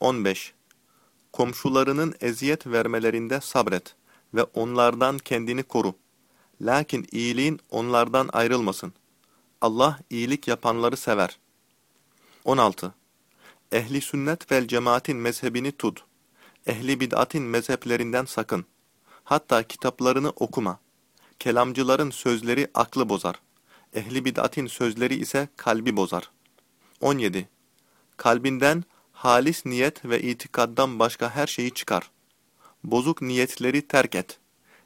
15. Komşularının eziyet vermelerinde sabret ve onlardan kendini koru. Lakin iyiliğin onlardan ayrılmasın. Allah iyilik yapanları sever. 16. Ehli sünnet vel cemaatin mezhebini tut. Ehli bid'atin mezheplerinden sakın. Hatta kitaplarını okuma. Kelamcıların sözleri aklı bozar. Ehli bid'atin sözleri ise kalbi bozar. 17. Kalbinden halis niyet ve itikaddan başka her şeyi çıkar. Bozuk niyetleri terk et.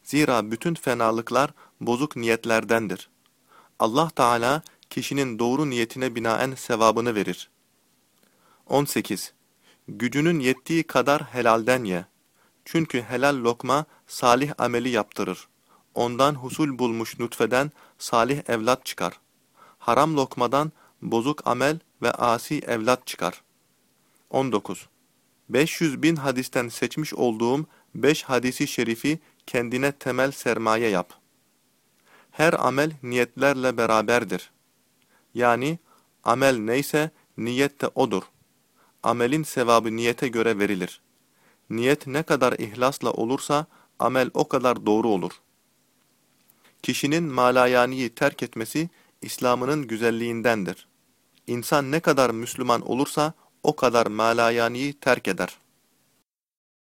Zira bütün fenalıklar bozuk niyetlerdendir. Allah Teala kişinin doğru niyetine binaen sevabını verir. 18. Gücünün yettiği kadar helalden ye. Çünkü helal lokma salih ameli yaptırır. Ondan husul bulmuş nutfeden salih evlat çıkar. Haram lokmadan bozuk amel ve asi evlat çıkar. 19. 500 bin hadisten seçmiş olduğum 5 hadisi şerifi kendine temel sermaye yap. Her amel niyetlerle beraberdir. Yani amel neyse niyet de odur. Amelin sevabı niyete göre verilir. Niyet ne kadar ihlasla olursa amel o kadar doğru olur. Kişinin malayaniyi terk etmesi İslam'ının güzelliğindendir. İnsan ne kadar Müslüman olursa o kadar malayaniyi terk eder.